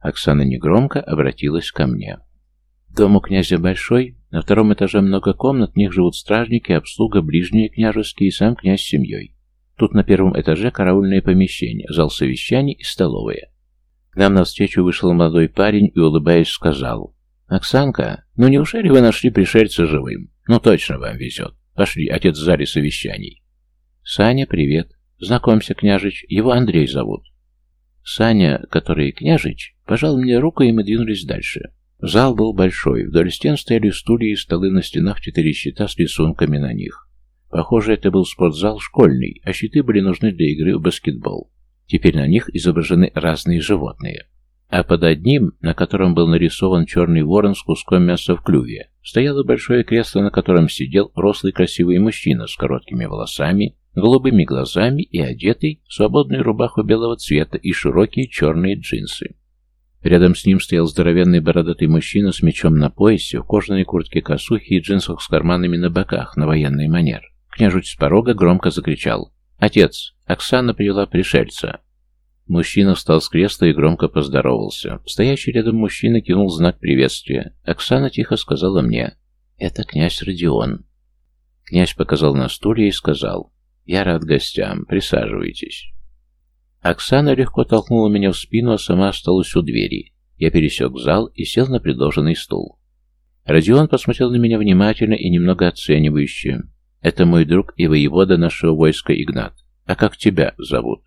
Оксана негромко обратилась ко мне. Дом у князя большой, на втором этаже много комнат, в них живут стражники, обслуга, ближние княжеские и сам князь с семьей. Тут на первом этаже караульное помещение, зал совещаний и столовая. К нам навстречу вышел молодой парень и, улыбаясь, сказал, «Оксанка, ну неужели вы нашли пришельца живым? Ну точно вам везет. Пошли, отец в зале совещаний». «Саня, привет. Знакомься, княжич, его Андрей зовут». Саня, который княжич, пожал мне руку, и мы двинулись дальше. Зал был большой, вдоль стен стояли стулья и столы на стенах четыре щита с рисунками на них. Похоже, это был спортзал школьный, а щиты были нужны для игры в баскетбол. Теперь на них изображены разные животные. А под одним, на котором был нарисован черный ворон с куском мяса в клюве, стояло большое кресло, на котором сидел рослый красивый мужчина с короткими волосами, голубыми глазами и одетый в свободную рубаху белого цвета и широкие черные джинсы. Рядом с ним стоял здоровенный бородатый мужчина с мечом на поясе, в кожаной куртке косухи и джинсах с карманами на боках, на военный манер. Княжуч с порога громко закричал. «Отец! Оксана привела пришельца!» Мужчина встал с кресла и громко поздоровался. Стоящий рядом мужчина кинул знак приветствия. Оксана тихо сказала мне. «Это князь Родион». Князь показал на стуле и сказал. «Я рад гостям. Присаживайтесь». Оксана легко толкнула меня в спину, а сама осталась у двери. Я пересек зал и сел на предложенный стул. Родион посмотрел на меня внимательно и немного оценивающе. «Это мой друг и воевода нашего войска Игнат. А как тебя зовут?»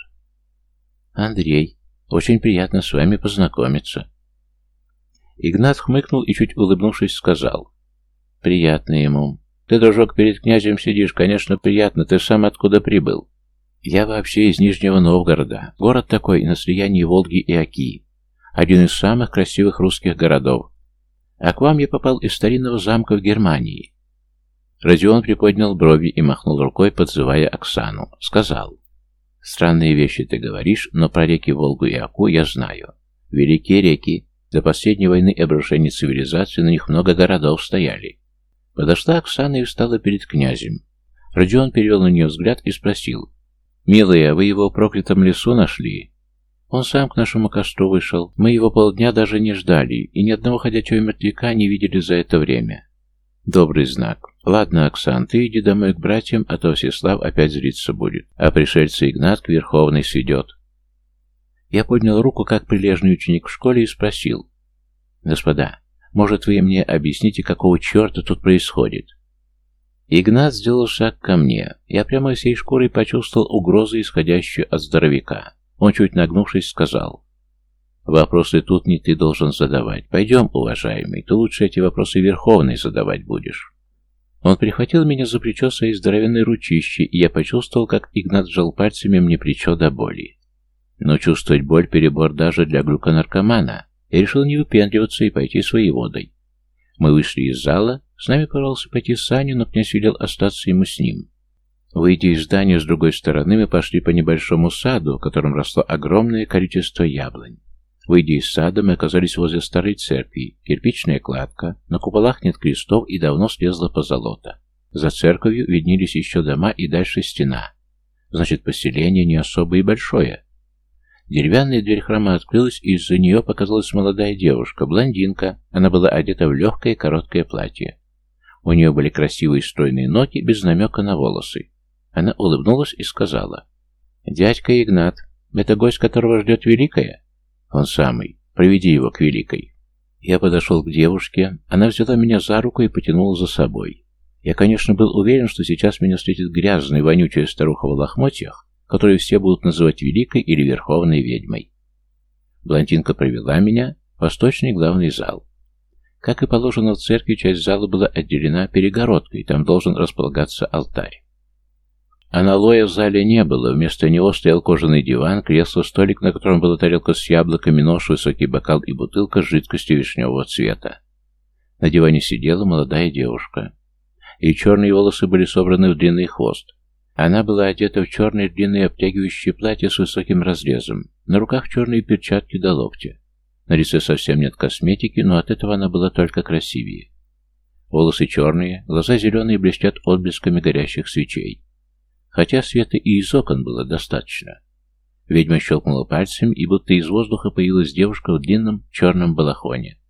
«Андрей. Очень приятно с вами познакомиться». Игнат хмыкнул и, чуть улыбнувшись, сказал. «Приятно ему. Ты, дружок, перед князем сидишь. Конечно, приятно. Ты сам откуда прибыл?» Я вообще из Нижнего Новгорода. Город такой на слиянии Волги и Оки. Один из самых красивых русских городов. А к вам я попал из старинного замка в Германии. Родион приподнял брови и махнул рукой, подзывая Оксану. Сказал. Странные вещи ты говоришь, но про реки Волгу и Оку я знаю. Великие реки. До последней войны и обрушения цивилизации на них много городов стояли. Подошла Оксана и встала перед князем. Родион перевел на нее взгляд и спросил. «Милая, вы его в проклятом лесу нашли?» Он сам к нашему костру вышел. Мы его полдня даже не ждали, и ни одного ходячего мертвяка не видели за это время. Добрый знак. Ладно, Оксан, ты иди домой к братьям, а то Всеслав опять злиться будет. А пришельца Игнат к Верховной сведет. Я поднял руку, как прилежный ученик в школе, и спросил. Господа, может вы мне объясните, какого черта тут происходит? Игнат сделал шаг ко мне. Я прямо всей шкурой почувствовал угрозу, исходящую от здоровяка. Он, чуть нагнувшись, сказал. «Вопросы тут не ты должен задавать. Пойдем, уважаемый, ты лучше эти вопросы Верховной задавать будешь». Он прихватил меня за плечо своей здоровенной ручищей, и я почувствовал, как Игнат сжал пальцами мне плечо до боли. Но чувствовать боль перебор даже для глюконаркомана. Я решил не выпендриваться и пойти своей водой. Мы вышли из зала, с нами порвался пойти Саня, но князь велел остаться ему с ним. Выйдя из здания с другой стороны, мы пошли по небольшому саду, в котором росло огромное количество яблонь. Выйдя из сада, мы оказались возле старой церкви. Кирпичная кладка, на куполах нет крестов и давно слезла позолота. За церковью виднелись еще дома и дальше стена. Значит, поселение не особо и большое. Деревянная дверь храма открылась, и из-за нее показалась молодая девушка, блондинка. Она была одета в легкое короткое платье. У нее были красивые стройные ноги, без намека на волосы. Она улыбнулась и сказала. «Дядька Игнат, это гость, которого ждет Великая?» «Он самый. Проведи его к Великой». Я подошел к девушке. Она взяла меня за руку и потянула за собой. Я, конечно, был уверен, что сейчас меня встретит грязная, вонючая старуха в лохмотьях, которую все будут называть Великой или Верховной Ведьмой. Блондинка провела меня в восточный главный зал. Как и положено в церкви, часть зала была отделена перегородкой, там должен располагаться алтарь. Аналоя в зале не было, вместо него стоял кожаный диван, кресло, столик, на котором была тарелка с яблоками, нож, высокий бокал и бутылка с жидкостью вишневого цвета. На диване сидела молодая девушка. Ее черные волосы были собраны в длинный хвост. Она была одета в черное длинное обтягивающее платье с высоким разрезом, на руках черные перчатки до локтя. На лице совсем нет косметики, но от этого она была только красивее. Волосы черные, глаза зеленые блестят отблесками горящих свечей. Хотя света и из окон было достаточно. Ведьма щелкнула пальцем, и будто из воздуха появилась девушка в длинном черном балахоне.